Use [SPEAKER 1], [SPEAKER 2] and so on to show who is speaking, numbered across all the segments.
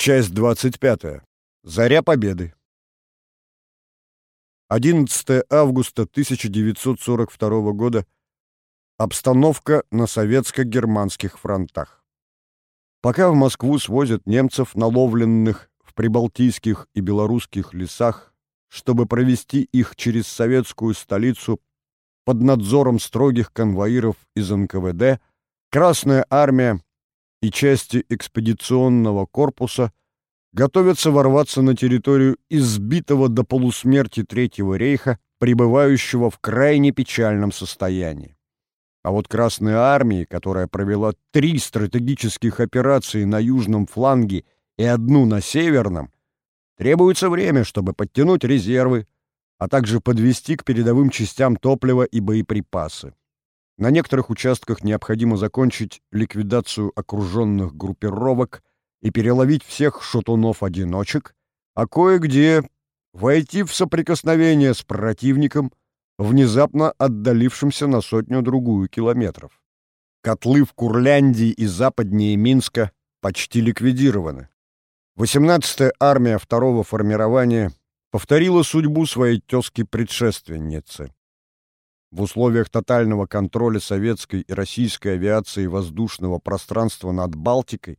[SPEAKER 1] Часть 25. Заря Победы. 11 августа 1942 года. Обстановка на советско-германских фронтах. Пока в Москву свозят немцев, наловленных в прибалтийских и белорусских лесах, чтобы провести их через советскую столицу под надзором строгих конвоиров из НКВД, Красная армия и части экспедиционного корпуса готовятся ворваться на территорию избитого до полусмерти Третьего рейха, пребывающего в крайне печальном состоянии. А вот Красной армии, которая провела три стратегических операции на южном фланге и одну на северном, требуется время, чтобы подтянуть резервы, а также подвести к передовым частям топливо и боеприпасы. На некоторых участках необходимо закончить ликвидацию окруженных группировок и переловить всех шатунов-одиночек, а кое-где войти в соприкосновение с противником, внезапно отдалившимся на сотню-другую километров. Котлы в Курляндии и западнее Минска почти ликвидированы. 18-я армия второго формирования повторила судьбу своей тезки-предшественницы. В условиях тотального контроля советской и российской авиации воздушного пространства над Балтикой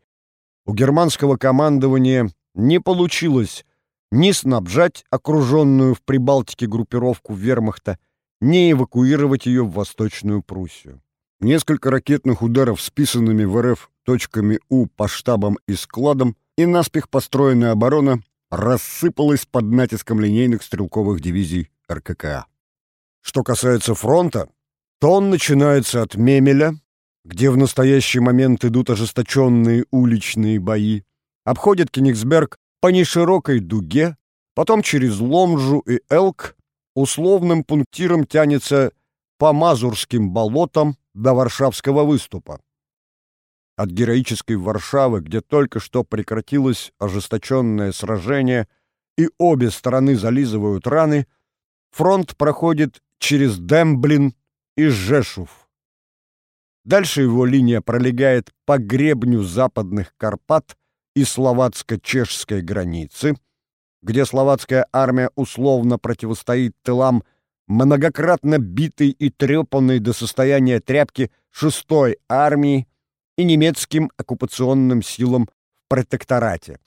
[SPEAKER 1] у германского командования не получилось ни снабжать окруженную в Прибалтике группировку вермахта, ни эвакуировать ее в Восточную Пруссию. Несколько ракетных ударов с писанными в РФ точками У по штабам и складам и наспех построенная оборона рассыпалась под натиском линейных стрелковых дивизий РККА. Что касается фронта, то он начинается от Мемеля, где в настоящий момент идут ожесточенные уличные бои, обходит Кенигсберг по неширокой дуге, потом через Ломжу и Элк условным пунктиром тянется по Мазурским болотам до Варшавского выступа. От героической Варшавы, где только что прекратилось ожесточенное сражение и обе стороны зализывают раны, фронт проходит через Демблин и Жешув. Дальше его линия пролегает по гребню западных Карпат и словацко-чешской границы, где словацкая армия условно противостоит тылам многократно битой и трепанной до состояния тряпки шестой армии и немецким оккупационным силам в протекторате.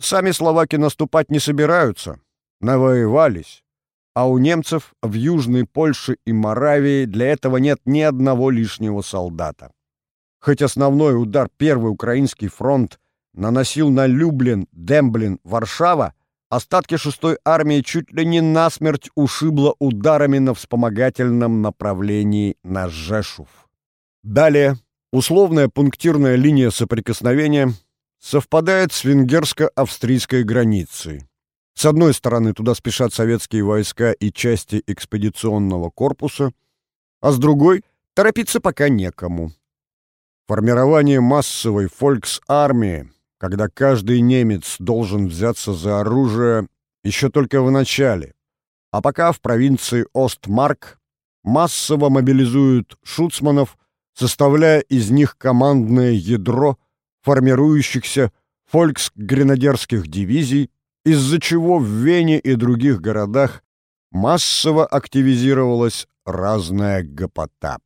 [SPEAKER 1] Сами словаки наступать не собираются, навоевались а у немцев в Южной Польше и Моравии для этого нет ни одного лишнего солдата. Хоть основной удар Первый Украинский фронт наносил на Люблин, Демблин, Варшава, остатки 6-й армии чуть ли не насмерть ушибло ударами на вспомогательном направлении на Жешув. Далее, условная пунктирная линия соприкосновения совпадает с венгерско-австрийской границей. С одной стороны, туда спешат советские войска и части экспедиционного корпуса, а с другой — торопиться пока некому. Формирование массовой фольксармии, когда каждый немец должен взяться за оружие, еще только в начале, а пока в провинции Остмарк массово мобилизуют шуцманов, составляя из них командное ядро формирующихся фольксгренадерских дивизий, из-за чего в Вене и других городах массово активизировалась разная гопота.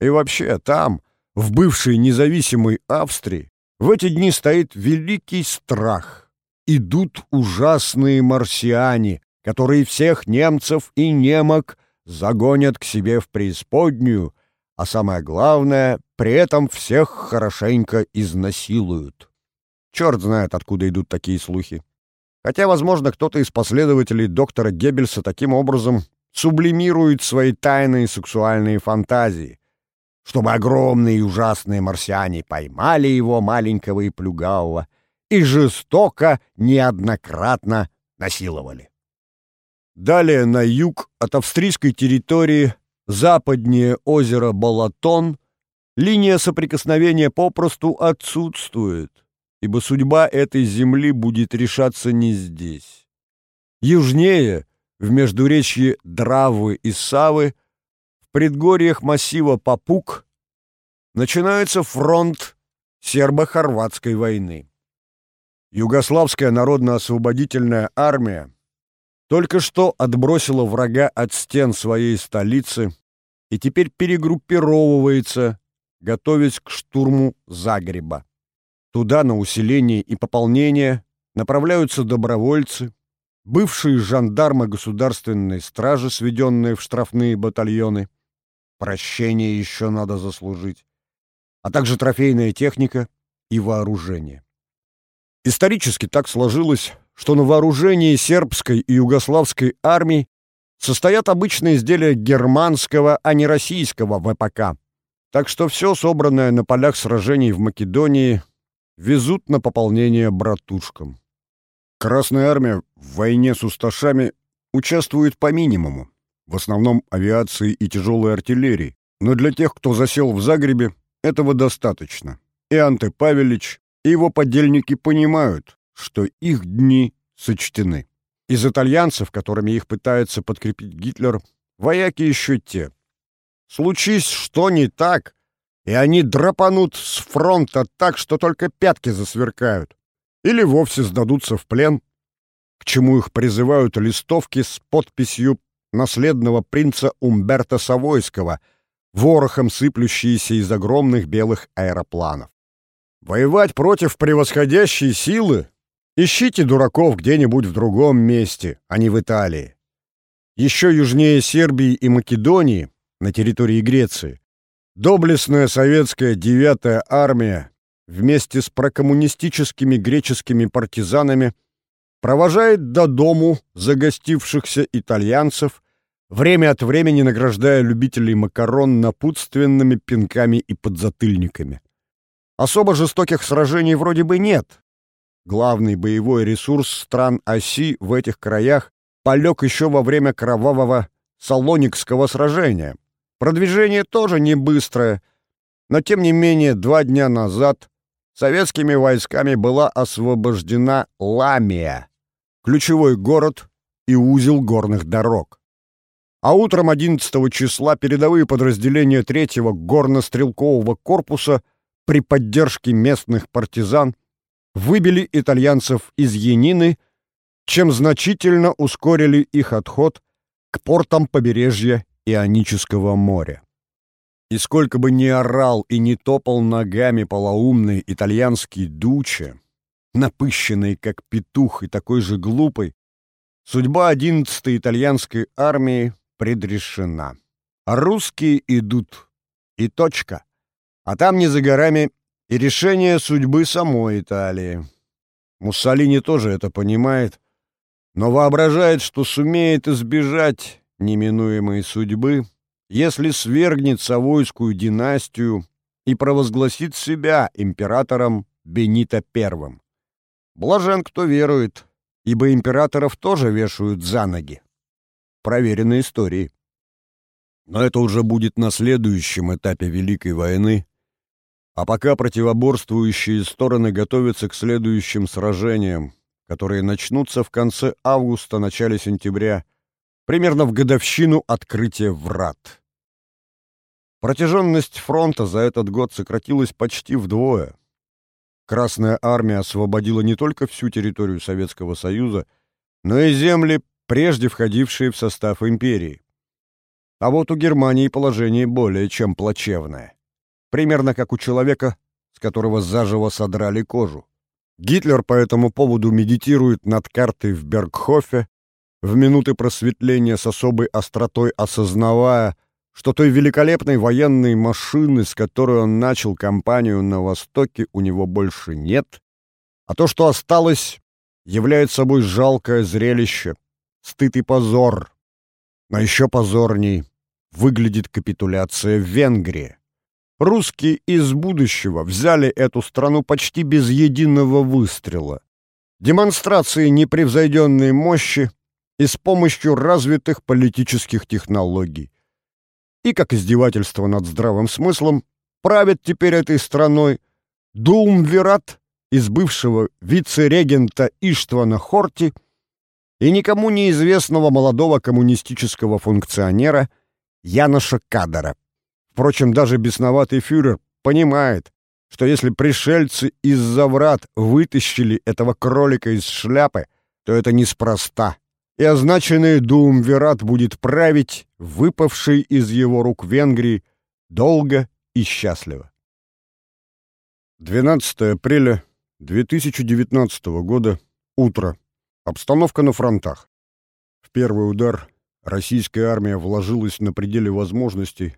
[SPEAKER 1] И вообще там, в бывшей независимой Австрии, в эти дни стоит великий страх. Идут ужасные марсиане, которые всех немцев и немок загонят к себе в преисподнюю, а самое главное, при этом всех хорошенько изнасилуют. Черт знает, откуда идут такие слухи. Хотя, возможно, кто-то из последователей доктора Геббельса таким образом сублимирует свои тайные сексуальные фантазии, чтобы огромные и ужасные марсиане поймали его маленького и плюгавого и жестоко неоднократно насиловали. Далее на юг от австрийской территории, западнее озера Балатон, линия соприкосновения попросту отсутствует ибо судьба этой земли будет решаться не здесь. Южнее, в междуречье Дравы и Савы, в предгорьях массива Папук, начинается фронт сербо-хорватской войны. Югославская народно-освободительная армия только что отбросила врага от стен своей столицы и теперь перегруппировывается, готовясь к штурму Загреба. Туда на усиление и пополнение направляются добровольцы, бывшие жандармы государственной стражи, сведенные в штрафные батальоны. Прощение еще надо заслужить. А также трофейная техника и вооружение. Исторически так сложилось, что на вооружении сербской и югославской армий состоят обычные изделия германского, а не российского ВПК. Так что все собранное на полях сражений в Македонии везут на пополнение братушкам. Красная армия в войне с усташами участвует по минимуму, в основном авиации и тяжелой артиллерии, но для тех, кто засел в Загребе, этого достаточно. И Анте Павелич, и его подельники понимают, что их дни сочтены. Из итальянцев, которыми их пытается подкрепить Гитлер, вояки еще те. Случись что не так, и они драпанут с фронта так, что только пятки засверкают. Или вовсе сдадутся в плен, к чему их призывают листовки с подписью наследного принца Умберто Савойского, ворохом сыплющиеся из огромных белых аэропланов. Воевать против превосходящей силы ищите дураков где-нибудь в другом месте, а не в Италии. Еще южнее Сербии и Македонии, на территории Греции, доблестная советская девятая армия вместе с прокоммунистическими греческими партизанами провожает до дому загостившихся итальянцев, время от времени награждая любителей макарон напутственными пинками и подзатыльниками. Особо жестоких сражений вроде бы нет. Главный боевой ресурс стран оси в этих краях полег еще во время кровавого Салоникского сражения. Продвижение тоже не быстрое, но тем не менее два дня назад советскими войсками была освобождена Ламия, ключевой город и узел горных дорог. А утром 11 числа передовые подразделения 3-го горно-стрелкового корпуса при поддержке местных партизан выбили итальянцев из Янины, чем значительно ускорили их отход к портам побережья Ионического моря. И сколько бы ни орал и не топал ногами полоумный итальянский дуче, напыщенный как петух и такой же глупый, судьба 11-й итальянской армии предрешена. А русские идут. И точка. А там не за горами и решение судьбы самой Италии. Муссолини тоже это понимает, но воображает, что сумеет избежать неминуемой судьбы, если свергнет Савойскую династию и провозгласит себя императором Бенита I. Блажен, кто верует, ибо императоров тоже вешают за ноги. Проверенной истории. Но это уже будет на следующем этапе Великой войны, а пока противоборствующие стороны готовятся к следующим сражениям, которые начнутся в конце августа-начале сентября, примерно в годовщину открытия врат. Протяженность фронта за этот год сократилась почти вдвое. Красная армия освободила не только всю территорию Советского Союза, но и земли, прежде входившие в состав империи. А вот у Германии положение более чем плачевное. Примерно как у человека, с которого заживо содрали кожу. Гитлер по этому поводу медитирует над картой в Бергхофе, в минуты просветления с особой остротой осознавая, что той великолепной военной машины, с которой он начал кампанию на Востоке, у него больше нет, а то, что осталось, является собой жалкое зрелище, стыд и позор. Но еще позорней выглядит капитуляция в Венгрии. Русские из будущего взяли эту страну почти без единого выстрела. Демонстрации непревзойденной мощи и с помощью развитых политических технологий. И как издевательство над здравым смыслом правит теперь этой страной Думвират из бывшего вице-регента Иштвана Хорти и никому неизвестного молодого коммунистического функционера Яноша Кадара. Впрочем, даже бесноватый фюрер понимает, что если пришельцы из-за врат вытащили этого кролика из шляпы, то это неспроста, и означенный Дуумвират будет править, выпавший из его рук Венгрии, долго и счастливо. 12 апреля 2019 года, утро. Обстановка на фронтах. В первый удар российская армия вложилась на пределе возможностей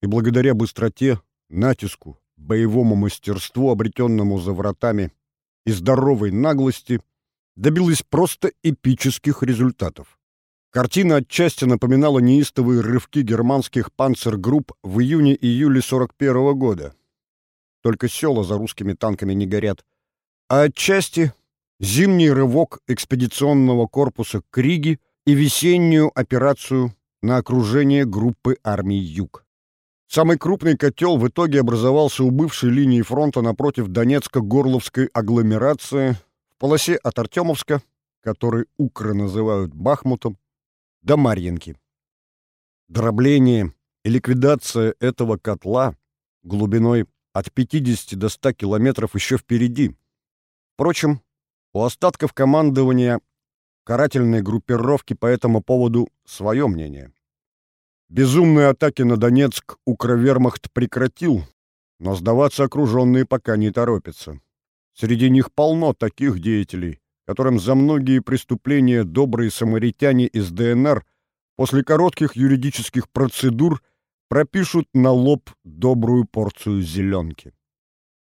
[SPEAKER 1] и благодаря быстроте, натиску, боевому мастерству, обретенному за вратами, и здоровой наглости, добилась просто эпических результатов. Картина отчасти напоминала неистовые рывки германских панцергрупп в июне-июле 41 -го года. Только села за русскими танками не горят. А отчасти зимний рывок экспедиционного корпуса к Риге и весеннюю операцию на окружение группы армий Юг. Самый крупный котел в итоге образовался у бывшей линии фронта напротив Донецко-Горловской агломерации полосе от Артемовска, который укры называют Бахмутом, до Марьинки. Дробление и ликвидация этого котла глубиной от 50 до 100 километров еще впереди. Впрочем, у остатков командования карательной группировки по этому поводу свое мнение. Безумные атаки на Донецк Укровермахт прекратил, но сдаваться окруженные пока не торопятся. Среди них полно таких деятелей, которым за многие преступления добрые самаритяне из ДНР после коротких юридических процедур пропишут на лоб добрую порцию зеленки.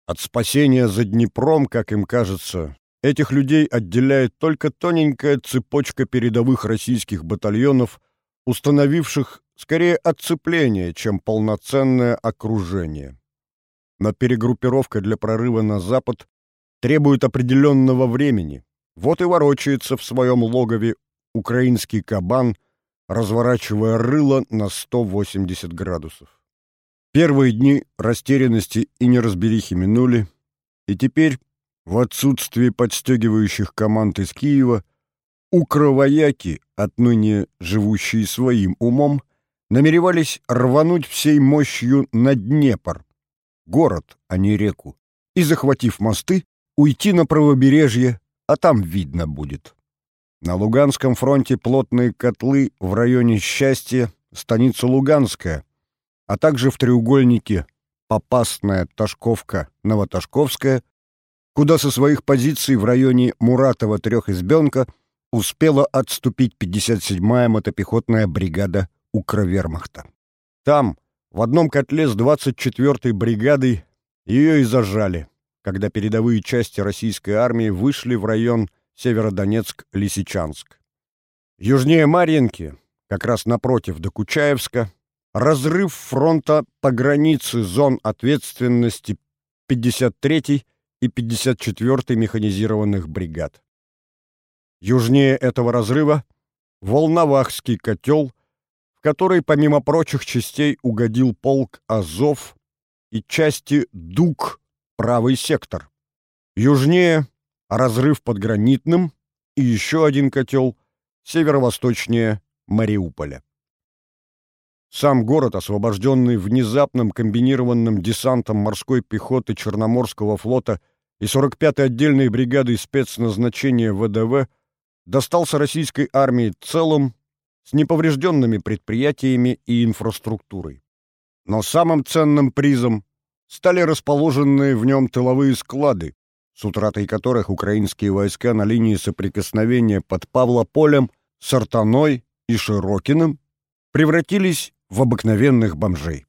[SPEAKER 1] От спасения за Днепром, как им кажется, этих людей отделяет только тоненькая цепочка передовых российских батальонов, установивших скорее отцепление, чем полноценное окружение. Но перегруппировка для прорыва на запад требует определенного времени. Вот и ворочается в своем логове украинский кабан, разворачивая рыло на 180 градусов. Первые дни растерянности и неразберихи минули, и теперь, в отсутствии подстегивающих команд из Киева, укровояки, отныне живущие своим умом, намеревались рвануть всей мощью на Днепр, город, а не реку, и, захватив мосты, уйти на правобережье, а там видно будет. На Луганском фронте плотные котлы в районе Счастья, станица Луганская, а также в треугольнике Попасная, Ташковка, Новоташковская, куда со своих позиций в районе Муратова-Трехизбенка успела отступить 57-я мотопехотная бригада Укровермахта. Там, в одном котле с 24-й бригадой, ее и зажали, когда передовые части российской армии вышли в район Северодонецк-Лисичанск. Южнее Марьинки, как раз напротив Докучаевска, разрыв фронта по границе зон ответственности 53-й и 54-й механизированных бригад. Южнее этого разрыва Волновахский котел который, помимо прочих частей, угодил полк Азов и части Дуг, правый сектор. Южнее — разрыв под Гранитным и еще один котел, северо-восточнее Мариуполя. Сам город, освобожденный внезапным комбинированным десантом морской пехоты Черноморского флота и 45-й отдельной бригадой спецназначения ВДВ, достался российской армии целым с неповрежденными предприятиями и инфраструктурой. Но самым ценным призом стали расположенные в нем тыловые склады, с утратой которых украинские войска на линии соприкосновения под Павлополем, Сартаной и Широкиным превратились в обыкновенных бомжей.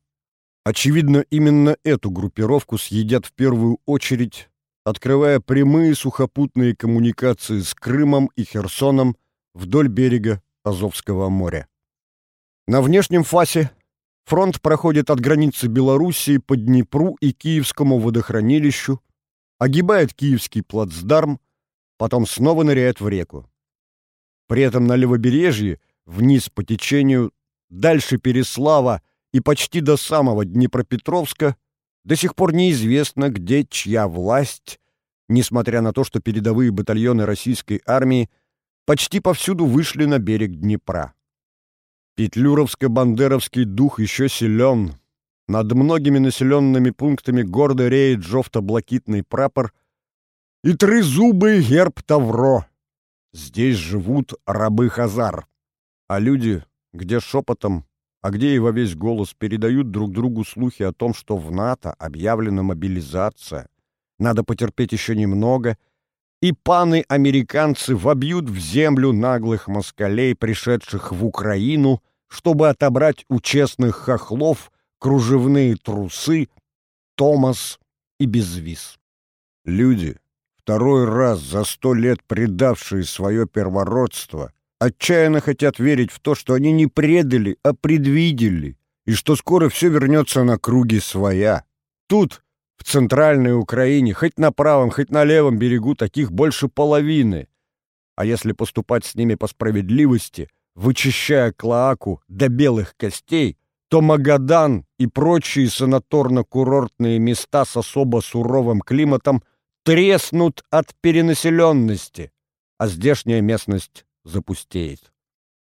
[SPEAKER 1] Очевидно, именно эту группировку съедят в первую очередь, открывая прямые сухопутные коммуникации с Крымом и Херсоном вдоль берега Азовского моря. На внешнем фасе фронт проходит от границы Белоруссии по Днепру и Киевскому водохранилищу, огибает Киевский плацдарм, потом снова ныряет в реку. При этом на левобережье, вниз по течению, дальше Переслава и почти до самого Днепропетровска до сих пор неизвестно, где чья власть, несмотря на то, что передовые батальоны российской армии почти повсюду вышли на берег Днепра. Петлюровско-бандеровский дух еще силен, над многими населенными пунктами гордо реет жовто-блакитный прапор и трезубый герб Тавро. Здесь живут рабы Хазар, а люди, где шепотом, а где и во весь голос передают друг другу слухи о том, что в НАТО объявлена мобилизация, надо потерпеть еще немного, и паны-американцы вобьют в землю наглых москалей, пришедших в Украину, чтобы отобрать у честных хохлов кружевные трусы, Томас и безвиз. Люди, второй раз за сто лет предавшие свое первородство, отчаянно хотят верить в то, что они не предали, а предвидели, и что скоро все вернется на круги своя. Тут, в центральной Украине, хоть на правом, хоть на левом берегу, таких больше половины. А если поступать с ними по справедливости, вычищая Клоаку до белых костей, то Магадан и прочие санаторно-курортные места с особо суровым климатом треснут от перенаселенности, а здешняя местность запустеет.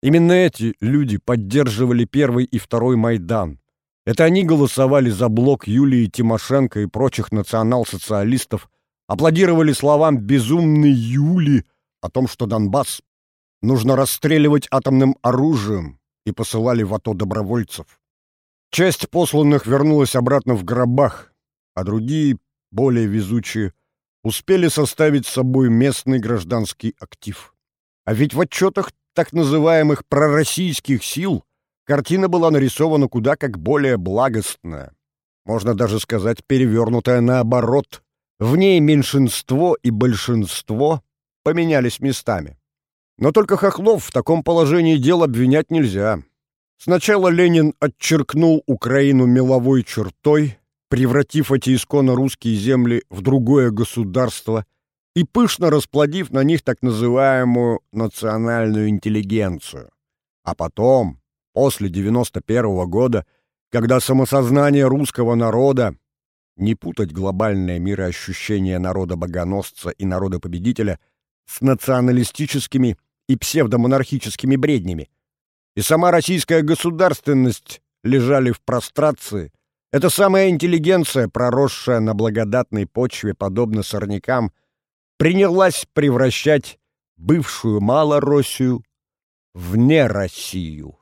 [SPEAKER 1] Именно эти люди поддерживали первый и второй Майдан. Это они голосовали за блок Юлии Тимошенко и прочих национал-социалистов, аплодировали словам «безумной Юли» о том, что Донбасс нужно расстреливать атомным оружием, и посылали в АТО добровольцев. Часть посланных вернулась обратно в гробах, а другие, более везучие, успели составить с собой местный гражданский актив. А ведь в отчетах так называемых пророссийских сил картина была нарисована куда как более благостная. Можно даже сказать, перевернутая наоборот. В ней меньшинство и большинство поменялись местами. Но только Хохлов в таком положении дел обвинять нельзя. Сначала Ленин отчеркнул Украину меловой чертой, превратив эти исконно русские земли в другое государство – и пышно расплодив на них так называемую национальную интеллигенцию. А потом, после 91 -го года, когда самосознание русского народа, не путать глобальное мироощущение народа-богоносца и народа-победителя с националистическими и псевдомонархическими бреднями, и сама российская государственность лежали в прострации, эта самая интеллигенция, проросшая на благодатной почве, подобно сорнякам, принялась превращать бывшую Малороссию в не Россию.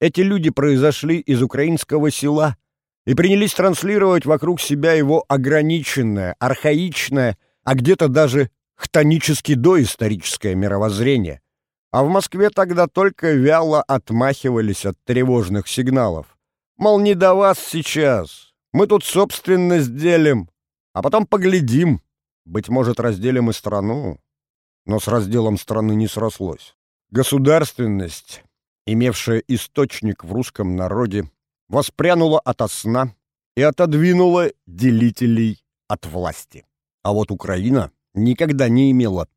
[SPEAKER 1] Эти люди произошли из украинского села и принялись транслировать вокруг себя его ограниченное, архаичное, а где-то даже хтонически доисторическое мировоззрение. А в Москве тогда только вяло отмахивались от тревожных сигналов. Мол, не до вас сейчас, мы тут собственность делим, а потом поглядим, быть может, разделим и страну, но с разделом страны не срослось. Государственность, имевшая источник в русском народе, воспрянула ото сна и отодвинула делителей от власти. А вот Украина никогда не имела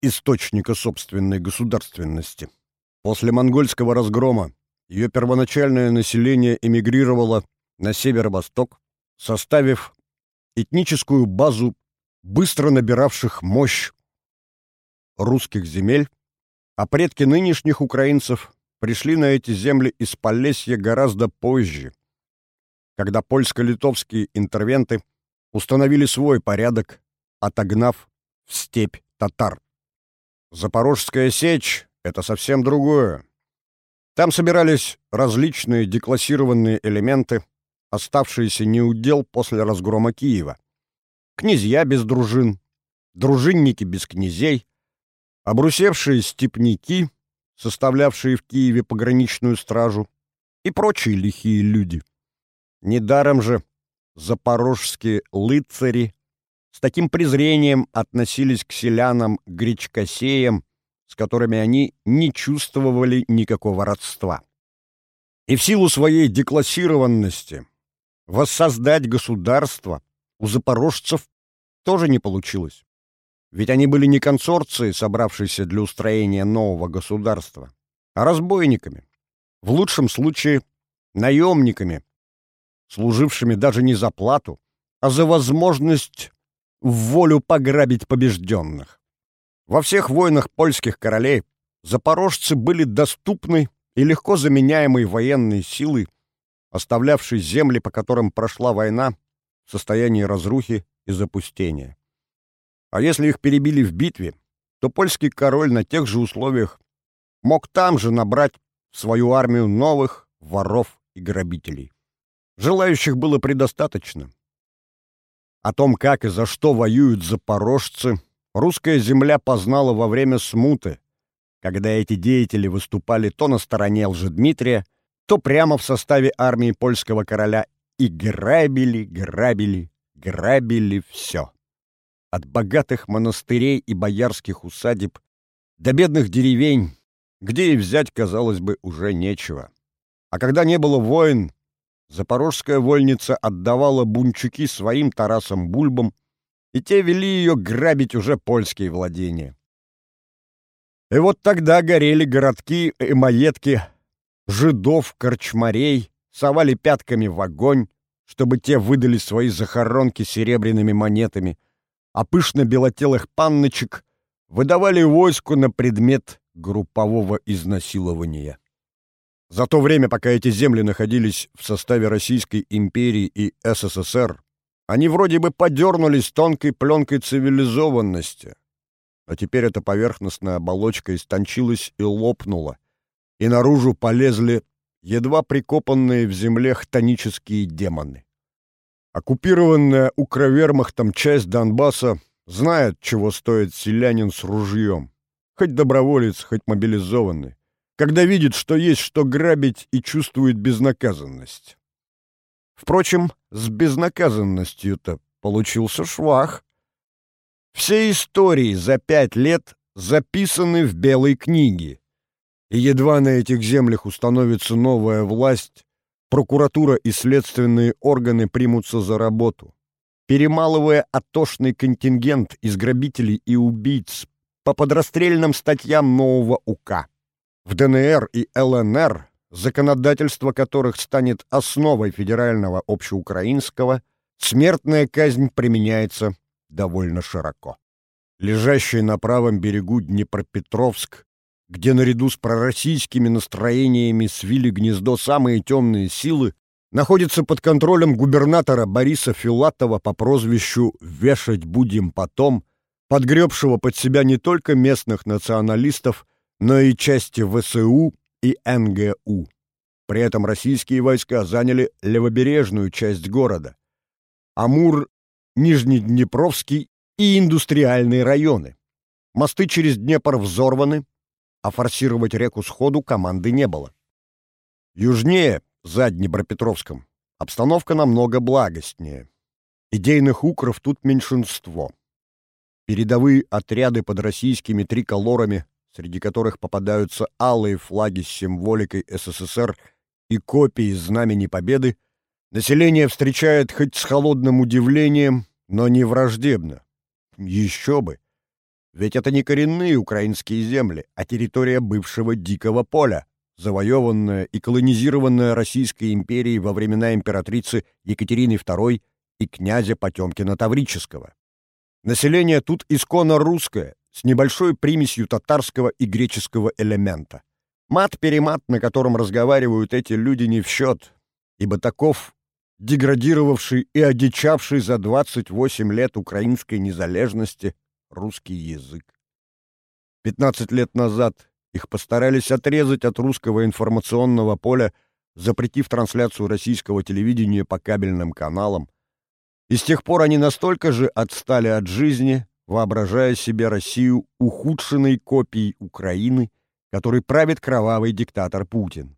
[SPEAKER 1] источника собственной государственности. После монгольского разгрома ее первоначальное население эмигрировало на северо-восток, составив этническую базу быстро набиравших мощь русских земель, а предки нынешних украинцев пришли на эти земли из Полесья гораздо позже, когда польско-литовские интервенты установили свой порядок, отогнав в степь татар. Запорожская сечь — это совсем другое. Там собирались различные деклассированные элементы, оставшиеся неудел после разгрома Киева князья без дружин, дружинники без князей, обрусевшие степняки, составлявшие в Киеве пограничную стражу, и прочие лихие люди. Недаром же запорожские лыцари с таким презрением относились к селянам-гречкосеям, с которыми они не чувствовали никакого родства. И в силу своей деклассированности воссоздать государство у запорожцев тоже не получилось. Ведь они были не консорцией, собравшейся для устроения нового государства, а разбойниками. В лучшем случае наемниками, служившими даже не за плату, а за возможность в волю пограбить побежденных. Во всех войнах польских королей запорожцы были доступны и легко заменяемой военной силой, оставлявший земли, по которым прошла война, в состоянии разрухи и запустения. А если их перебили в битве, то польский король на тех же условиях мог там же набрать в свою армию новых воров и грабителей. Желающих было предостаточно. О том, как и за что воюют запорожцы, русская земля познала во время смуты, когда эти деятели выступали то на стороне Лжедмитрия, то прямо в составе армии польского короля и грабили, грабили, грабили все. От богатых монастырей и боярских усадеб до бедных деревень, где и взять, казалось бы, уже нечего. А когда не было войн, запорожская вольница отдавала бунчуки своим Тарасам Бульбам, и те вели ее грабить уже польские владения. И вот тогда горели городки и маетки жидов, корчмарей, совали пятками в огонь, чтобы те выдали свои захоронки серебряными монетами, а пышно-белотелых панночек выдавали войску на предмет группового изнасилования. За то время, пока эти земли находились в составе Российской империи и СССР, они вроде бы подернулись тонкой пленкой цивилизованности. А теперь эта поверхностная оболочка истончилась и лопнула, и наружу полезли едва прикопанные в земле хтонические демоны. Оккупированная укровермахтом часть Донбасса знает, чего стоит селянин с ружьем, хоть доброволец, хоть мобилизованный, когда видит, что есть что грабить и чувствует безнаказанность. Впрочем, с безнаказанностью-то получился швах. Все истории за пять лет записаны в Белой книге, и едва на этих землях установится новая власть, прокуратура и следственные органы примутся за работу. Перемалывая отошный контингент из грабителей и убийц по подрастрельным статьям нового УК. В ДНР и ЛНР, законодательство которых станет основой федерального общеукраинского, смертная казнь применяется довольно широко. Лежащий на правом берегу Днепропетровск где наряду с пророссийскими настроениями свили гнездо самые темные силы, находится под контролем губернатора Бориса Филатова по прозвищу «Вешать будем потом», подгребшего под себя не только местных националистов, но и части ВСУ и НГУ. При этом российские войска заняли левобережную часть города. Амур, Нижнеднепровский и индустриальные районы. Мосты через Днепр взорваны, а форсировать реку сходу команды не было. Южнее, за Днепропетровском, обстановка намного благостнее. Идейных укров тут меньшинство. Передовые отряды под российскими триколорами, среди которых попадаются алые флаги с символикой СССР и копии Знамени Победы, население встречает хоть с холодным удивлением, но не враждебно. Еще бы! Ведь это не коренные украинские земли, а территория бывшего дикого поля, завоеванная и колонизированная Российской империей во времена императрицы Екатерины II и князя Потемкина Таврического. Население тут исконно русское, с небольшой примесью татарского и греческого элемента. Мат-перемат, на котором разговаривают эти люди, не в счет, ибо таков деградировавший и одичавший за 28 лет украинской незалежности русский язык. 15 лет назад их постарались отрезать от русского информационного поля, запретив трансляцию российского телевидения по кабельным каналам. И с тех пор они настолько же отстали от жизни, воображая себе Россию ухудшенной копией Украины, которой правит кровавый диктатор Путин.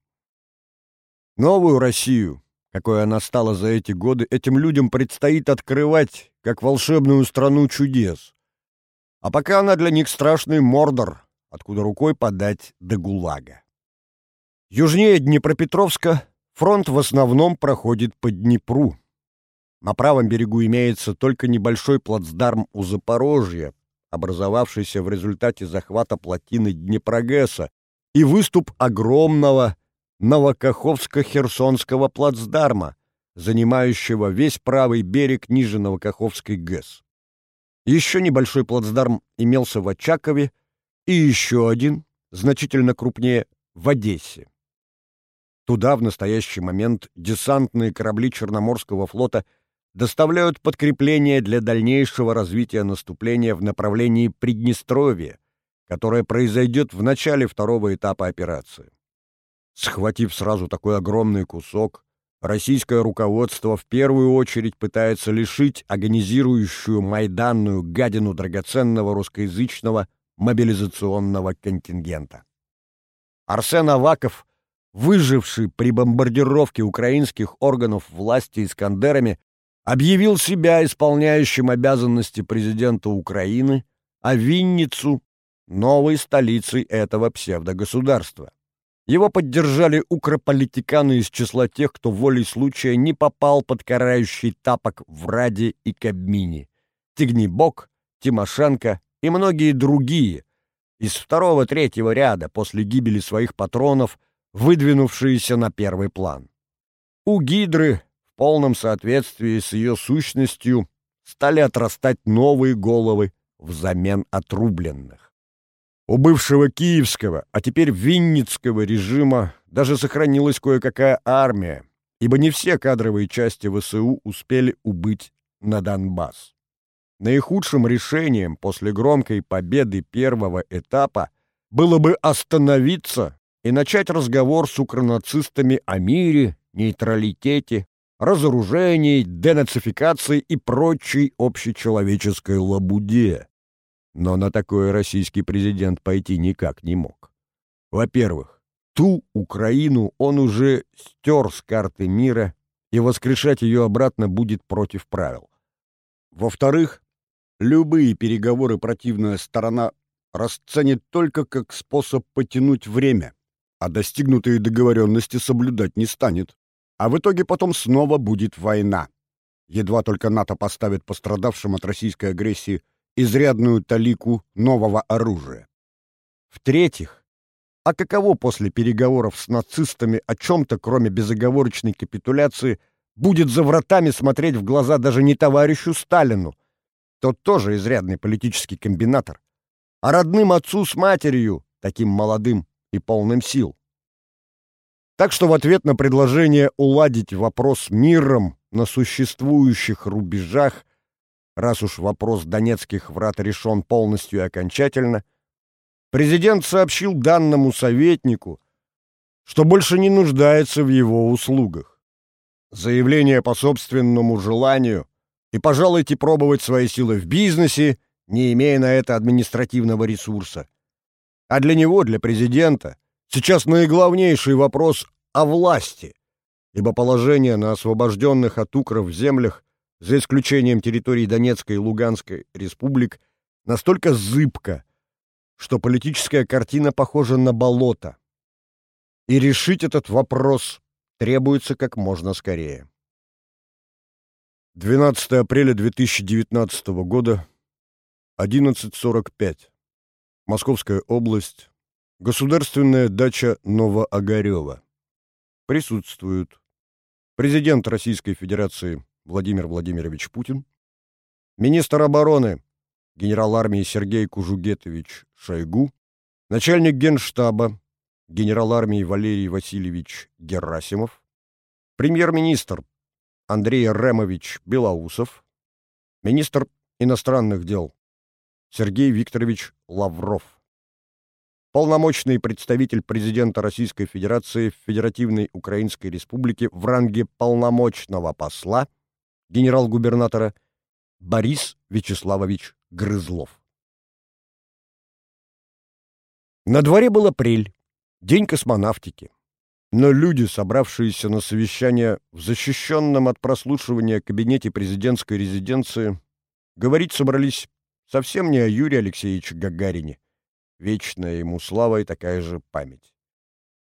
[SPEAKER 1] Новую Россию, какой она стала за эти годы, этим людям предстоит открывать, как волшебную страну чудес. А пока она для них страшный мордор, откуда рукой подать до ГУЛАГа. Южнее Днепропетровска фронт в основном проходит по Днепру. На правом берегу имеется только небольшой плацдарм у Запорожья, образовавшийся в результате захвата плотины Днепрогэса, и выступ огромного Новокаховско-Херсонского плацдарма, занимающего весь правый берег ниже Новокаховской ГЭС. Еще небольшой плацдарм имелся в Очакове и еще один, значительно крупнее, в Одессе. Туда в настоящий момент десантные корабли Черноморского флота доставляют подкрепление для дальнейшего развития наступления в направлении Приднестровья, которое произойдет в начале второго этапа операции. Схватив сразу такой огромный кусок, российское руководство в первую очередь пытается лишить агонизирующую майданную гадину драгоценного русскоязычного мобилизационного контингента. Арсен Аваков, выживший при бомбардировке украинских органов власти Искандерами, объявил себя исполняющим обязанности президента Украины, а Винницу — новой столицей этого псевдогосударства. Его поддержали укрополитиканы из числа тех, кто волей случая не попал под карающий тапок в Раде и Кабмине. Тигнибок, Тимошенко и многие другие из второго-третьего ряда после гибели своих патронов, выдвинувшиеся на первый план. У Гидры в полном соответствии с ее сущностью стали отрастать новые головы взамен отрубленных. У бывшего киевского, а теперь винницкого режима даже сохранилась кое-какая армия, ибо не все кадровые части ВСУ успели убыть на Донбасс. Наихудшим решением после громкой победы первого этапа было бы остановиться и начать разговор с укронацистами о мире, нейтралитете, разоружении, денацификации и прочей общечеловеческой лабуде. Но на такое российский президент пойти никак не мог. Во-первых, ту Украину он уже стер с карты мира, и воскрешать ее обратно будет против правил. Во-вторых, любые переговоры противная сторона расценит только как способ потянуть время, а достигнутые договоренности соблюдать не станет. А в итоге потом снова будет война. Едва только НАТО поставит пострадавшим от российской агрессии изрядную талику нового оружия. В-третьих, а каково после переговоров с нацистами о чем-то, кроме безоговорочной капитуляции, будет за вратами смотреть в глаза даже не товарищу Сталину, тот тоже изрядный политический комбинатор, а родным отцу с матерью, таким молодым и полным сил. Так что в ответ на предложение уладить вопрос миром на существующих рубежах, раз уж вопрос Донецких врат решен полностью и окончательно, президент сообщил данному советнику, что больше не нуждается в его услугах. Заявление по собственному желанию и пожалуйте пробовать свои силы в бизнесе, не имея на это административного ресурса. А для него, для президента, Сейчас наиглавнейший вопрос о власти, ибо положение на освобожденных от укров землях, за исключением территорий Донецкой и Луганской республик, настолько зыбко, что политическая картина похожа на болото. И решить этот вопрос требуется как можно скорее. 12 апреля 2019 года, 11.45. Московская область, Государственная дача Новоогарева. Присутствуют президент Российской Федерации Владимир Владимирович Путин, министр обороны генерал армии Сергей Кужугетович Шойгу, начальник генштаба генерал армии Валерий Васильевич Герасимов, премьер-министр Андрей Ремович Белоусов, министр иностранных дел Сергей Викторович Лавров полномочный представитель президента Российской Федерации в Федеративной Украинской Республике в ранге полномочного посла генерал-губернатора Борис Вячеславович Грызлов. На дворе был апрель, день космонавтики. Но люди, собравшиеся на совещание в защищенном от прослушивания кабинете президентской резиденции, говорить собрались совсем не о Юрии Алексеевиче Гагарине, Вечная ему слава и такая же память.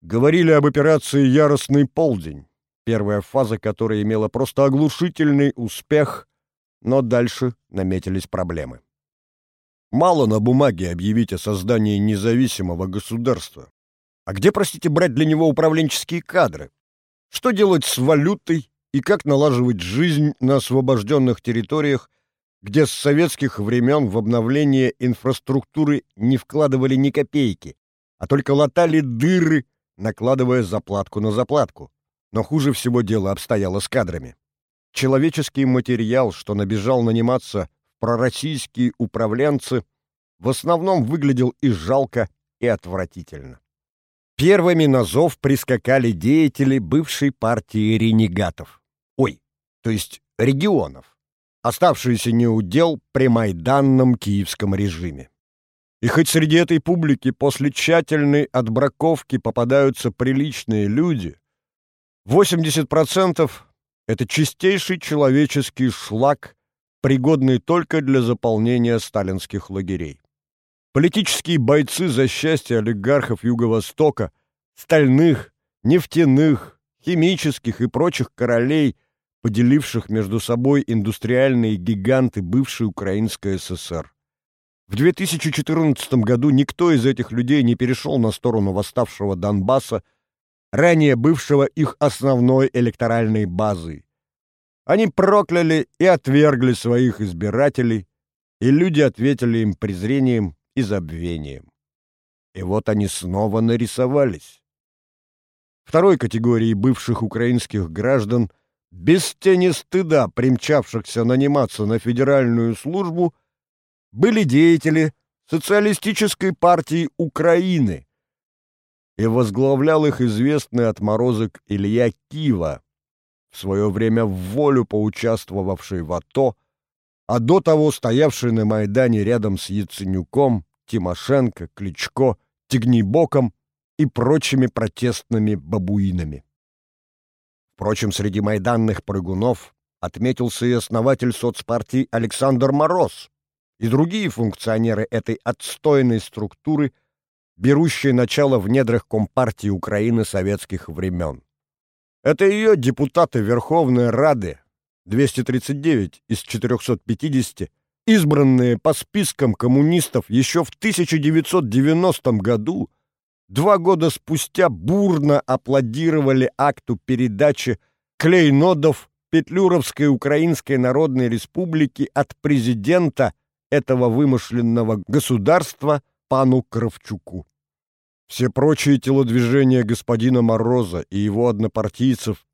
[SPEAKER 1] Говорили об операции «Яростный полдень», первая фаза которой имела просто оглушительный успех, но дальше наметились проблемы. Мало на бумаге объявить о создании независимого государства. А где, простите, брать для него управленческие кадры? Что делать с валютой и как налаживать жизнь на освобожденных территориях где с советских времен в обновление инфраструктуры не вкладывали ни копейки, а только латали дыры накладывая заплатку на заплатку. Но хуже всего дело обстояло с кадрами. Человеческий материал, что набежал наниматься пророссийские управленцы, в основном выглядел и жалко, и отвратительно. Первыми на зов прискакали деятели бывшей партии ренегатов. Ой, то есть регионов, оставшиеся неудел при майданном киевском режиме. И хоть среди этой публики после тщательной отбраковки попадаются приличные люди, 80% — это чистейший человеческий шлак, пригодный только для заполнения сталинских лагерей. Политические бойцы за счастье олигархов Юго-Востока, стальных, нефтяных, химических и прочих королей, поделивших между собой индустриальные гиганты бывшей Украинской ССР. В 2014 году никто из этих людей не перешел на сторону восставшего Донбасса, ранее бывшего их основной электоральной базы. Они прокляли и отвергли своих избирателей, и люди ответили им презрением и забвением. И вот они снова нарисовались. Второй категории бывших украинских граждан, без тени стыда примчавшихся наниматься на федеральную службу – были деятели Социалистической партии Украины, и возглавлял их известный отморозок Илья Кива, в свое время в волю поучаствовавший в АТО, а до того стоявший на Майдане рядом с Яценюком, Тимошенко, Кличко, Тигнибоком и прочими протестными бабуинами. Впрочем, среди майданных прыгунов отметился и основатель соцпартии Александр Мороз, и другие функционеры этой отстойной структуры, берущие начало в недрах Компартии Украины советских времен. Это ее депутаты Верховной Рады, 239 из 450, избранные по спискам коммунистов еще в 1990 году, два года спустя бурно аплодировали акту передачи клейнодов Петлюровской Украинской Народной Республики от президента этого вымышленного государства пану Кравчуку. Все прочие телодвижения господина Мороза и его однопартийцев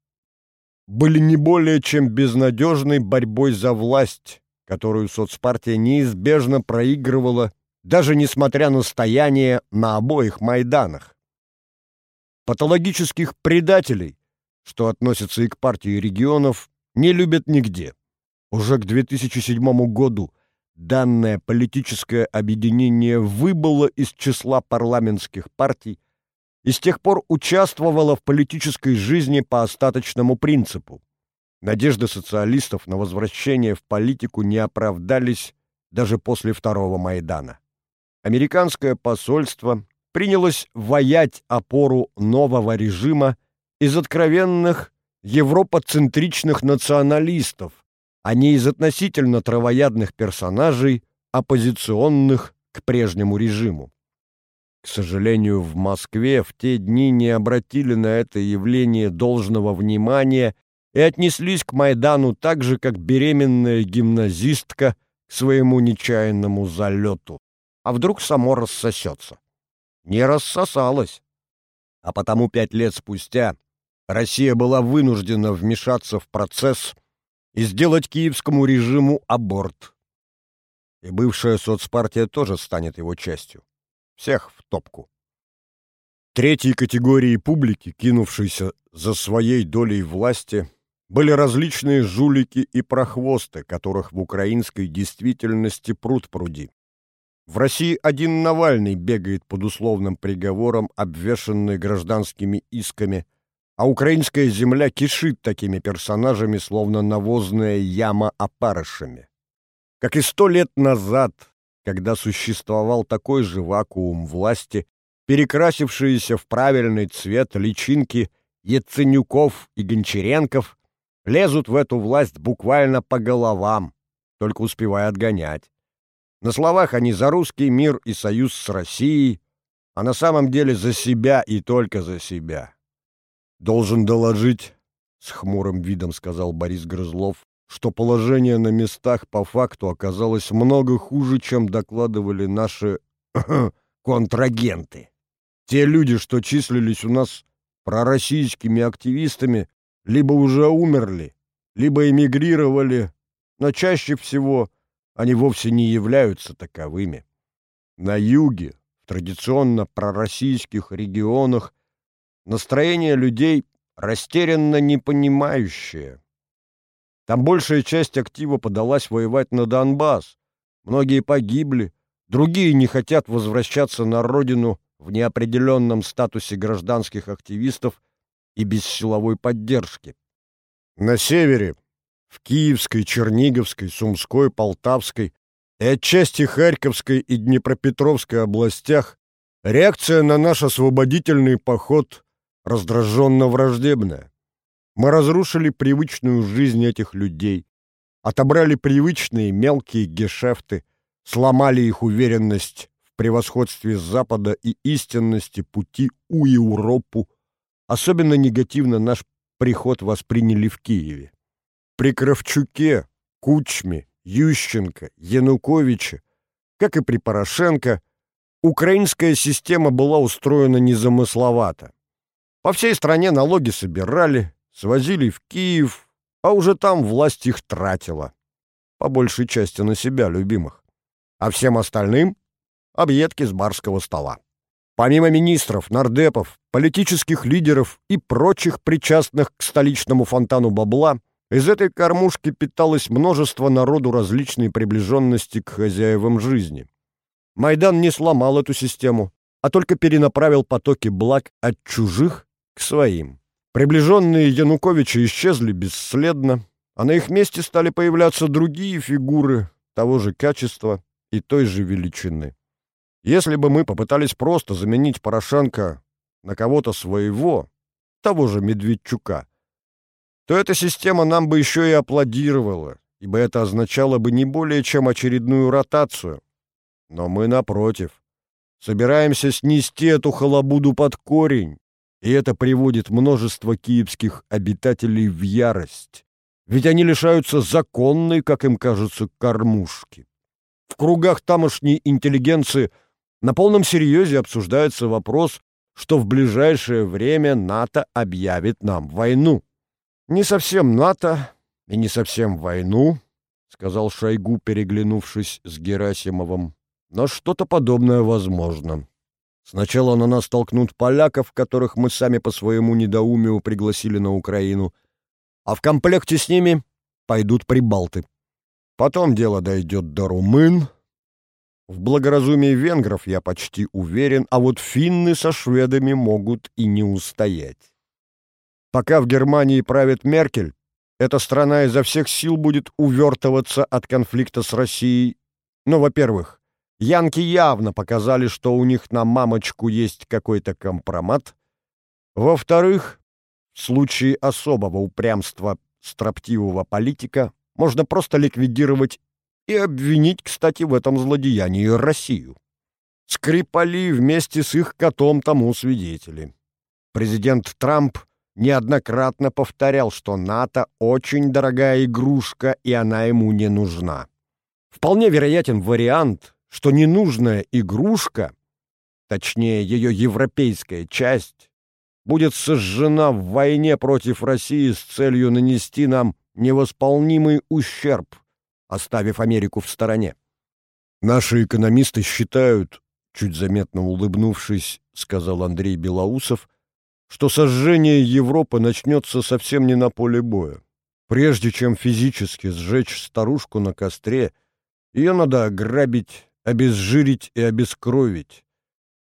[SPEAKER 1] были не более чем безнадежной борьбой за власть, которую соцпартия неизбежно проигрывала, даже несмотря на стояние на обоих Майданах. Патологических предателей, что относятся и к партии регионов, не любят нигде. Уже к 2007 году – данное политическое объединение выбыло из числа парламентских партий и с тех пор участвовало в политической жизни по остаточному принципу. Надежды социалистов на возвращение в политику не оправдались даже после второго Майдана. Американское посольство принялось воять опору нового режима из откровенных европоцентричных националистов, а не из относительно травоядных персонажей, оппозиционных к прежнему режиму. К сожалению, в Москве в те дни не обратили на это явление должного внимания и отнеслись к Майдану так же, как беременная гимназистка к своему нечаянному залету. А вдруг само рассосется? Не рассосалось. А потому пять лет спустя Россия была вынуждена вмешаться в процесс и сделать киевскому режиму аборт. И бывшая соцпартия тоже станет его частью. Всех в топку. Третьей категории публики, кинувшейся за своей долей власти, были различные жулики и прохвосты, которых в украинской действительности пруд пруди. В России один Навальный бегает под условным приговором, обвешанный гражданскими исками а украинская земля кишит такими персонажами, словно навозная яма опарышами. Как и сто лет назад, когда существовал такой же вакуум власти, перекрасившиеся в правильный цвет личинки Яценюков и Гончаренков лезут в эту власть буквально по головам, только успевая отгонять. На словах они за русский мир и союз с Россией, а на самом деле за себя и только за себя. «Должен доложить», — с хмурым видом сказал Борис Грызлов, что положение на местах по факту оказалось много хуже, чем докладывали наши контрагенты. Те люди, что числились у нас пророссийскими активистами, либо уже умерли, либо эмигрировали, но чаще всего они вовсе не являются таковыми. На юге, в традиционно пророссийских регионах, настроение людей растерянно непонимающее. Там большая часть актива подалась воевать на Донбасс. Многие погибли, другие не хотят возвращаться на родину в неопределенном статусе гражданских активистов и без силовой поддержки. На севере, в Киевской, Черниговской, Сумской, Полтавской и отчасти Харьковской и Днепропетровской областях реакция на наш освободительный поход раздраженно-враждебная. Мы разрушили привычную жизнь этих людей, отобрали привычные мелкие гешефты, сломали их уверенность в превосходстве Запада и истинности пути у Европу. Особенно негативно наш приход восприняли в Киеве. При Кравчуке, Кучме, Ющенко, Януковиче, как и при Порошенко, украинская система была устроена незамысловато. По всей стране налоги собирали, свозили в Киев, а уже там власть их тратила. По большей части на себя любимых. А всем остальным — объедки с барского стола. Помимо министров, нардепов, политических лидеров и прочих причастных к столичному фонтану бабла, из этой кормушки питалось множество народу различной приближенности к хозяевам жизни. Майдан не сломал эту систему, а только перенаправил потоки благ от чужих к своим. Приближенные Януковича исчезли бесследно, а на их месте стали появляться другие фигуры того же качества и той же величины. Если бы мы попытались просто заменить Порошенко на кого-то своего, того же Медведчука, то эта система нам бы еще и аплодировала, ибо это означало бы не более чем очередную ротацию. Но мы, напротив, собираемся снести эту халабуду под корень, и это приводит множество киевских обитателей в ярость, ведь они лишаются законной, как им кажется, кормушки. В кругах тамошней интеллигенции на полном серьезе обсуждается вопрос, что в ближайшее время НАТО объявит нам войну. «Не совсем НАТО и не совсем войну», — сказал Шойгу, переглянувшись с Герасимовым. «Но что-то подобное возможно. Сначала на нас толкнут поляков, которых мы сами по своему недоумию пригласили на Украину, а в комплекте с ними пойдут прибалты. Потом дело дойдет до румын. В благоразумии венгров я почти уверен, а вот финны со шведами могут и не устоять. Пока в Германии правит Меркель, эта страна изо всех сил будет увертываться от конфликта с Россией. Ну, во-первых, янки явно показали, что у них на мамочку есть какой-то компромат. Во-вторых, в случае особого упрямства строптивого политика можно просто ликвидировать и обвинить, кстати, в этом злодеянии Россию. Скрипали вместе с их котом тому свидетели. Президент Трамп — неоднократно повторял, что НАТО очень дорогая игрушка, и она ему не нужна. Вполне вероятен вариант, что ненужная игрушка, точнее ее европейская часть, будет сожжена в войне против России с целью нанести нам невосполнимый ущерб, оставив Америку в стороне. Наши экономисты считают, чуть заметно улыбнувшись, сказал Андрей Белоусов, что сожжение Европы начнется совсем не на поле боя. Прежде чем физически сжечь старушку на костре, ее надо ограбить, обезжирить и обескровить.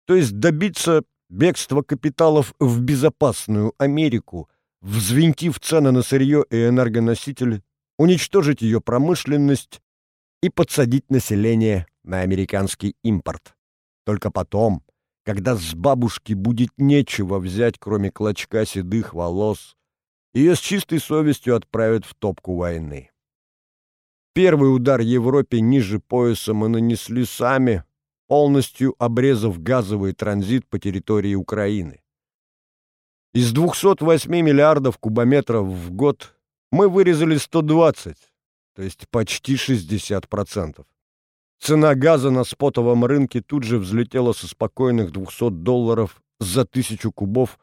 [SPEAKER 1] То есть добиться бегства капиталов в безопасную Америку, взвинтив цены на сырье и энергоносители, уничтожить ее промышленность и подсадить население на американский импорт. Только потом, когда с бабушки будет нечего взять, кроме клочка седых волос, ее с чистой совестью отправят в топку войны. Первый удар Европе ниже пояса мы нанесли сами, полностью обрезав газовый транзит по территории Украины. Из 208 миллиардов кубометров в год мы вырезали 120, то есть почти 60%. Цена газа на спотовом рынке тут же взлетела со спокойных 200 долларов за тысячу кубов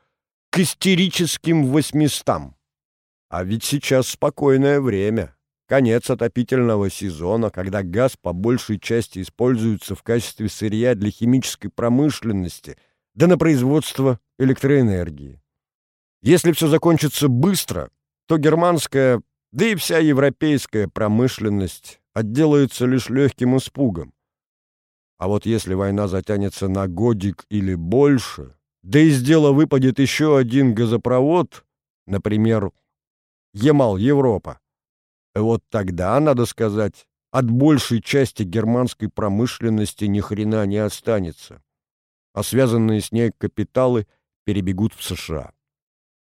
[SPEAKER 1] к истерическим восьмистам. А ведь сейчас спокойное время, конец отопительного сезона, когда газ по большей части используется в качестве сырья для химической промышленности, да на производство электроэнергии. Если все закончится быстро, то германская, да и вся европейская промышленность отделается лишь легким испугом. А вот если война затянется на годик или больше, да из дела выпадет еще один газопровод, например, Ямал-Европа, вот тогда, надо сказать, от большей части германской промышленности ни хрена не останется, а связанные с ней капиталы перебегут в США.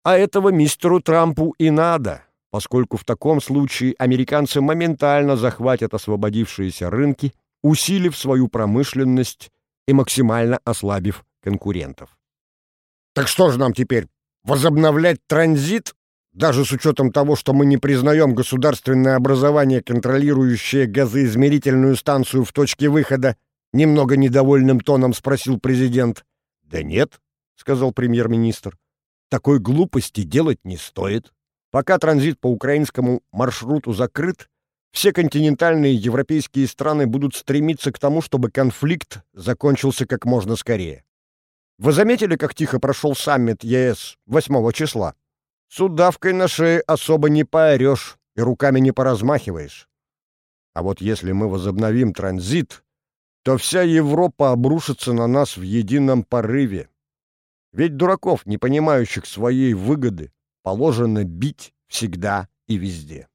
[SPEAKER 1] А этого мистеру Трампу и надо, поскольку в таком случае американцы моментально захватят освободившиеся рынки, усилив свою промышленность и максимально ослабив конкурентов. Так что же нам теперь, возобновлять транзит даже с учетом того, что мы не признаем государственное образование, контролирующее газоизмерительную станцию в точке выхода, немного недовольным тоном спросил президент. «Да нет», — сказал премьер-министр, — «такой глупости делать не стоит. Пока транзит по украинскому маршруту закрыт, все континентальные европейские страны будут стремиться к тому, чтобы конфликт закончился как можно скорее. Вы заметили, как тихо прошел саммит ЕС 8 числа? С удавкой на шее особо не поорешь и руками не поразмахиваешь. А вот если мы возобновим транзит, то вся Европа обрушится на нас в едином порыве. Ведь дураков, не понимающих своей выгоды, положено бить всегда и везде.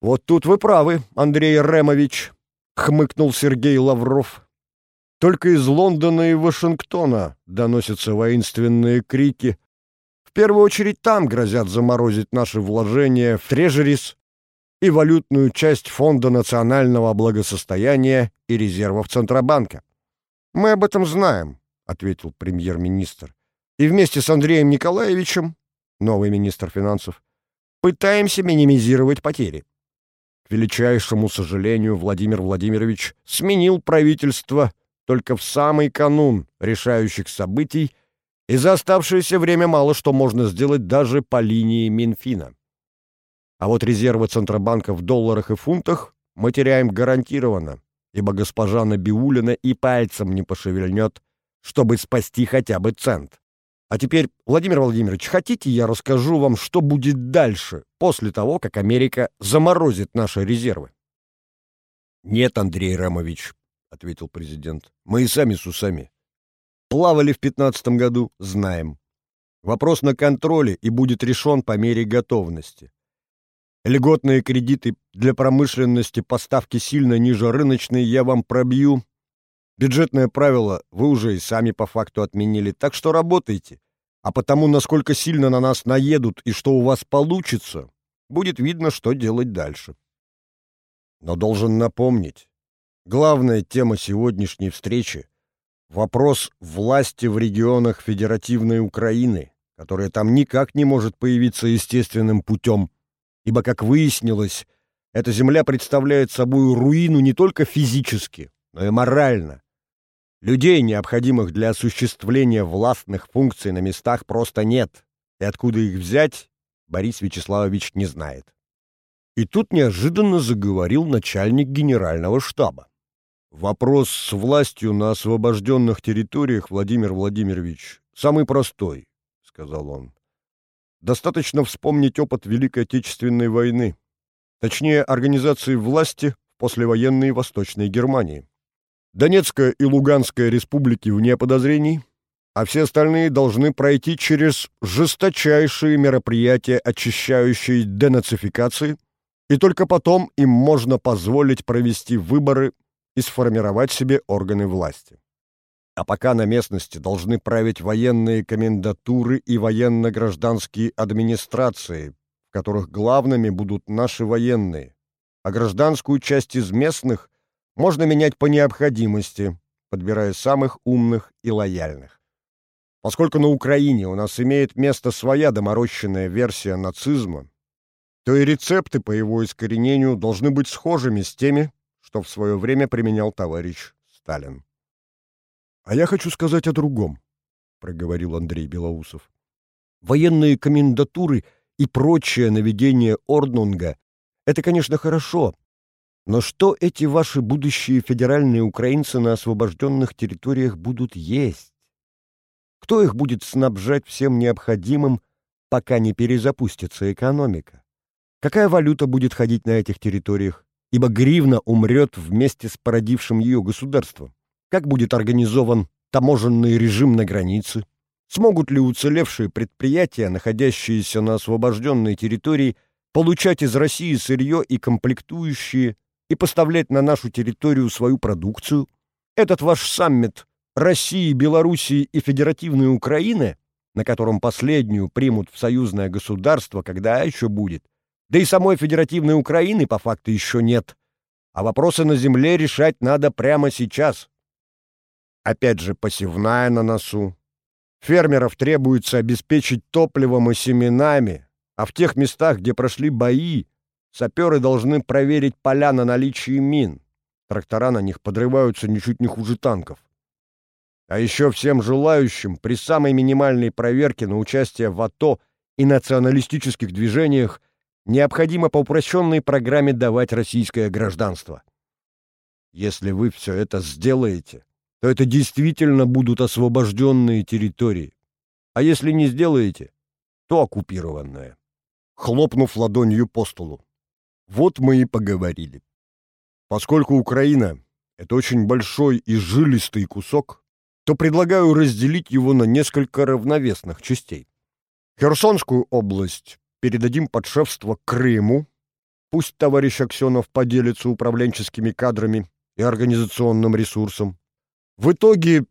[SPEAKER 1] «Вот тут вы правы, Андрей Ремович», — хмыкнул Сергей Лавров. «Только из Лондона и Вашингтона доносятся воинственные крики в первую очередь там грозят заморозить наши вложения в трежерис и валютную часть Фонда национального благосостояния и резервов Центробанка. «Мы об этом знаем», — ответил премьер-министр. «И вместе с Андреем Николаевичем, новый министр финансов, пытаемся минимизировать потери». К величайшему сожалению, Владимир Владимирович сменил правительство только в самый канун решающих событий и за оставшееся время мало что можно сделать даже по линии Минфина. А вот резервы Центробанка в долларах и фунтах мы теряем гарантированно, ибо госпожа Набиулина и пальцем не пошевельнет, чтобы спасти хотя бы цент. А теперь, Владимир Владимирович, хотите, я расскажу вам, что будет дальше, после того, как Америка заморозит наши резервы? «Нет, Андрей Рамович», — ответил президент, — «мы и сами с усами. Плавали в пятнадцатом году, знаем. Вопрос на контроле и будет решен по мере готовности. Льготные кредиты для промышленности поставки сильно ниже рыночной я вам пробью. Бюджетное правило вы уже и сами по факту отменили, так что работайте. А потому, насколько сильно на нас наедут и что у вас получится, будет видно, что делать дальше. Но должен напомнить, главная тема сегодняшней встречи Вопрос власти в регионах Федеративной Украины, которая там никак не может появиться естественным путем, ибо, как выяснилось, эта земля представляет собой руину не только физически, но и морально. Людей, необходимых для осуществления властных функций на местах, просто нет, и откуда их взять, Борис Вячеславович не знает. И тут неожиданно заговорил начальник генерального штаба. Вопрос с властью на освобожденных территориях, Владимир Владимирович, самый простой, — сказал он. Достаточно вспомнить опыт Великой Отечественной войны, точнее, организации власти в послевоенной Восточной Германии. Донецкая и Луганская республики вне подозрений, а все остальные должны пройти через жесточайшие мероприятия очищающей денацификации, и только потом им можно позволить провести выборы и сформировать себе органы власти. А пока на местности должны править военные комендатуры и военно-гражданские администрации, в которых главными будут наши военные, а гражданскую часть из местных можно менять по необходимости, подбирая самых умных и лояльных. Поскольку на Украине у нас имеет место своя доморощенная версия нацизма, то и рецепты по его искоренению должны быть схожими с теми, что в свое время применял товарищ Сталин. А я хочу сказать о другом. проговорил Андрей Белоусов. Военные комендатуры и прочее наведение Орднунга — это, конечно, хорошо, но что эти ваши будущие федеральные украинцы на освобожденных территориях будут есть? Кто их будет снабжать всем необходимым, пока не перезапустится экономика? Какая валюта будет ходить на этих территориях? Ибо гривна умрет вместе с породившим ее государством. Как будет организован таможенный режим на границе? Смогут ли уцелевшие предприятия, находящиеся на освобожденной территории, получать из России сырье и комплектующие и поставлять на нашу территорию свою продукцию? Этот ваш саммит России, Белоруссии и Федеративной Украины, на котором последнюю примут в союзное государство, когда еще будет, да и самой Федеративной Украины по факту еще нет, а вопросы на земле решать надо прямо сейчас. Опять же, посевная на носу. Фермеров требуется обеспечить топливом и семенами, а в тех местах, где прошли бои, Саперы должны проверить поля на наличие мин. Трактора на них подрываются ничуть не хуже танков. А еще всем желающим при самой минимальной проверке на участие в АТО и националистических движениях необходимо по упрощенной программе давать российское гражданство. Если вы все это сделаете, то это действительно будут освобожденные территории. А если не сделаете, то оккупированные. Хлопнув ладонью по столу. Вот мы и поговорили. Поскольку Украина — это очень большой и жилистый кусок, то предлагаю разделить его на несколько равновесных частей. Херсонскую область передадим под шефство Крыму, пусть товарищ Аксенов поделится управленческими кадрами и организационным ресурсом. В итоге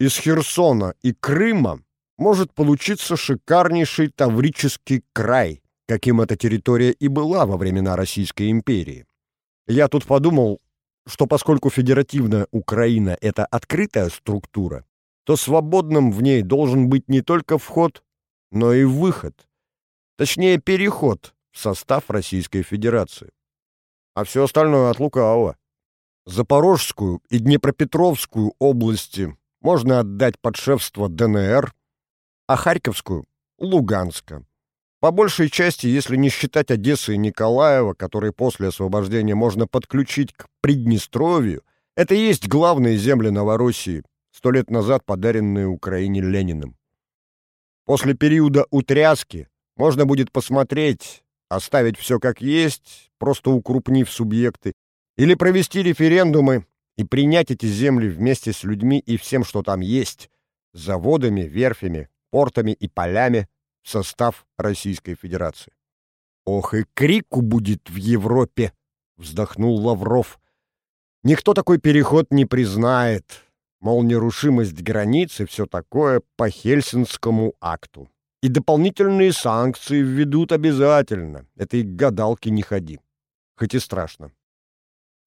[SPEAKER 1] из Херсона и Крыма может получиться шикарнейший Таврический край, каким эта территория и была во времена Российской империи. Я тут подумал, что поскольку федеративная Украина — это открытая структура, то свободным в ней должен быть не только вход, но и выход. Точнее, переход в состав Российской Федерации. А все остальное от лукавого. Запорожскую и Днепропетровскую области можно отдать под шефство ДНР, а Харьковскую — Луганска. По большей части, если не считать Одессы и Николаева, которые после освобождения можно подключить к Приднестровью, это и есть главные земли Новороссии, сто лет назад подаренные Украине Лениным. После периода утряски можно будет посмотреть, оставить все как есть, просто укрупнив субъекты, или провести референдумы и принять эти земли вместе с людьми и всем, что там есть, заводами, верфями, портами и полями, состав Российской Федерации. «Ох, и крику будет в Европе!» — вздохнул Лавров. «Никто такой переход не признает, мол, нерушимость границ и все такое по Хельсинскому акту. И дополнительные санкции введут обязательно. Это и к гадалке не ходи. Хоть и страшно».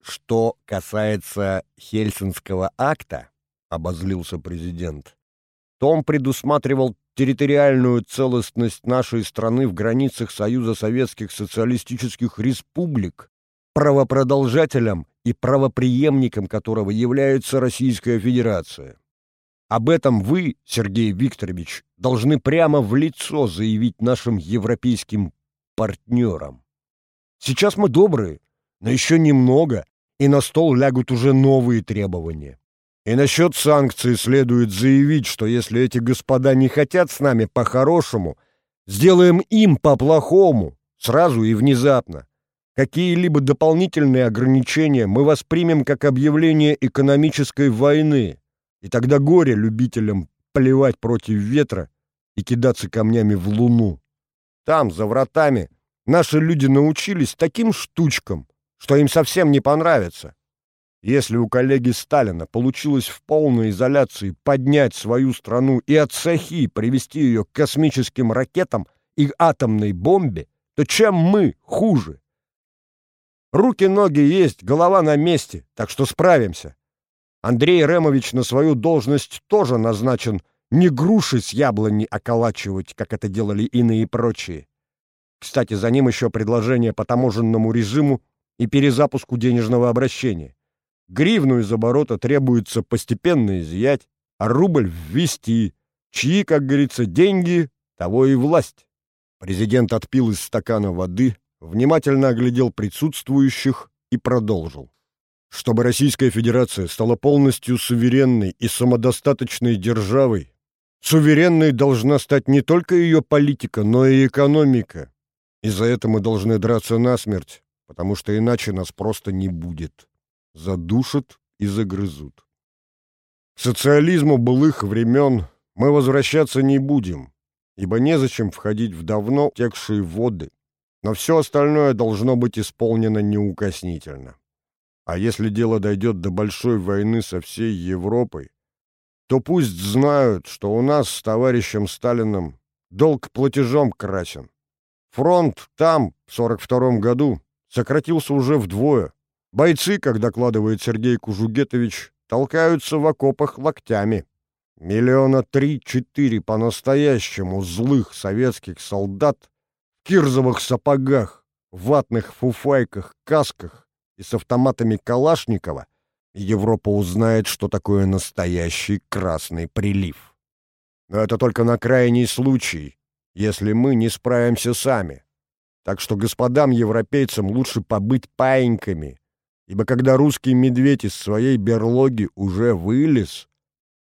[SPEAKER 1] «Что касается Хельсинского акта», — обозлился президент, — то он предусматривал территориальную целостность нашей страны в границах Союза Советских Социалистических Республик, правопродолжателем и правоприемником которого является Российская Федерация. Об этом вы, Сергей Викторович, должны прямо в лицо заявить нашим европейским партнерам. Сейчас мы добрые, но еще немного, и на стол лягут уже новые требования. И насчет санкций следует заявить, что если эти господа не хотят с нами по-хорошему, сделаем им по-плохому, сразу и внезапно. Какие-либо дополнительные ограничения мы воспримем как объявление экономической войны, и тогда горе любителям плевать против ветра и кидаться камнями в луну. Там, за вратами, наши люди научились таким штучкам, что им совсем не понравится. Если у коллеги Сталина получилось в полной изоляции поднять свою страну и от Сахи привести ее к космическим ракетам и атомной бомбе, то чем мы хуже? Руки-ноги есть, голова на месте, так что справимся. Андрей Ремович на свою должность тоже назначен не груши с яблони околачивать, как это делали иные прочие. Кстати, за ним еще предложение по таможенному режиму и перезапуску денежного обращения. Гривну из оборота требуется постепенно изъять, а рубль ввести, Чьи, как говорится, деньги, того и власть. Президент отпил из стакана воды, внимательно оглядел присутствующих и продолжил. Чтобы Российская Федерация стала полностью суверенной и самодостаточной державой, суверенной должна стать не только ее политика, но и экономика. И за это мы должны драться насмерть, потому что иначе нас просто не будет. Задушат и загрызут. К социализму былых времен мы возвращаться не будем, ибо незачем входить в давно текшие воды, но все остальное должно быть исполнено неукоснительно. А если дело дойдет до большой войны со всей Европой, то пусть знают, что у нас с товарищем Сталиным долг платежом красен. Фронт там, в 42 году, сократился уже вдвое. Бойцы, как докладывает Сергей Кужугетович, толкаются в окопах локтями. Миллиона три-четыре по-настоящему злых советских солдат в кирзовых сапогах, ватных фуфайках, касках и с автоматами Калашникова, Европа узнает, что такое настоящий красный прилив. Но это только на крайний случай, если мы не справимся сами. Так что господам-европейцам лучше побыть паиньками, ибо когда русский медведь из своей берлоги уже вылез,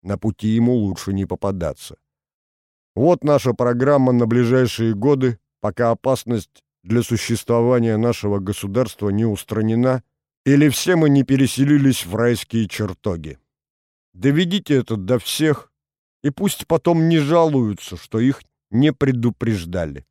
[SPEAKER 1] на пути ему лучше не попадаться. Вот наша программа на ближайшие годы, пока опасность для существования нашего государства не устранена, или все мы не переселились в райские чертоги. Доведите это до всех, и пусть потом не жалуются, что их не предупреждали.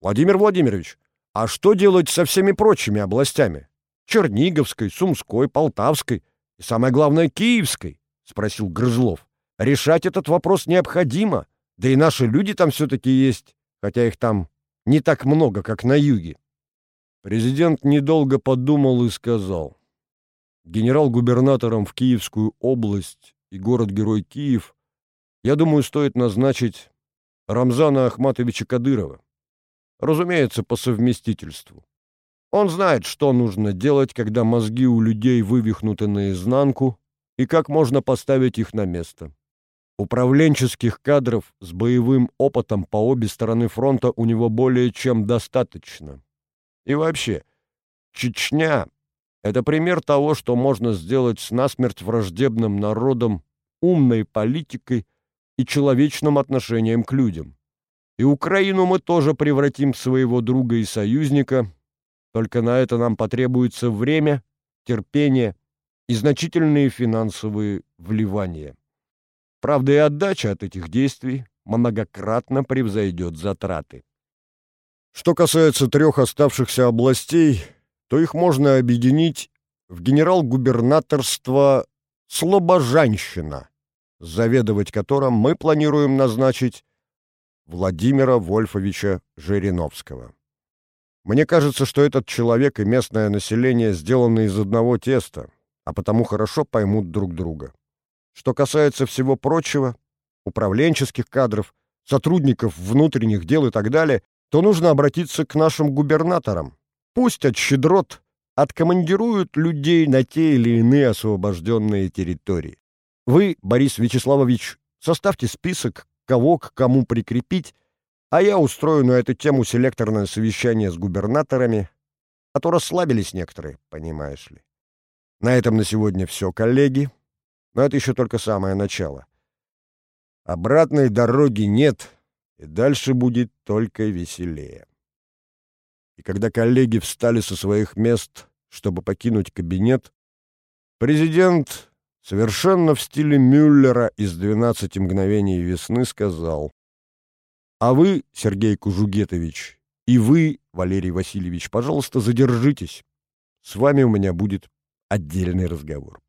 [SPEAKER 1] Владимир Владимирович, а что делать со всеми прочими областями? Черниговской, Сумской, Полтавской и, самое главное, Киевской? — спросил Грызлов. Решать этот вопрос необходимо, да и наши люди там все-таки есть, хотя их там не так много, как на юге. Президент недолго подумал и сказал. Генерал-губернатором в Киевскую область и город-герой Киев, я думаю, стоит назначить Рамзана Ахматовича Кадырова. Разумеется, по совместительству. Он знает, что нужно делать, когда мозги у людей вывихнуты наизнанку, и как можно поставить их на место. Управленческих кадров с боевым опытом по обе стороны фронта у него более чем достаточно. И вообще, Чечня — это пример того, что можно сделать с насмерть враждебным народом, умной политикой и человечным отношением к людям. И Украину мы тоже превратим в своего друга и союзника, только на это нам потребуется время, терпение и значительные финансовые вливания. Правда, и отдача от этих действий многократно превзойдет затраты. Что касается трех оставшихся областей, то их можно объединить в генерал-губернаторство Слобожанщина, заведовать которым мы планируем назначить Владимира Вольфовича Жириновского. Мне кажется, что этот человек и местное население сделаны из одного теста, а потому хорошо поймут друг друга. Что касается всего прочего, управленческих кадров, сотрудников внутренних дел и так далее, то нужно обратиться к нашим губернаторам. Пусть от щедрот откомандируют людей на те или иные освобожденные территории. Вы, Борис Вячеславович, составьте список, кого к кому прикрепить, а я устрою на эту тему селекторное совещание с губернаторами, а то расслабились некоторые, понимаешь ли. На этом на сегодня все, коллеги, но это еще только самое начало. Обратной дороги нет — и дальше будет только веселее. И когда коллеги встали со своих мест, чтобы покинуть кабинет, президент совершенно в стиле Мюллера из «12 мгновений весны» сказал «А вы, Сергей Кужугетович, и вы, Валерий Васильевич, пожалуйста, задержитесь. С вами у меня будет отдельный разговор».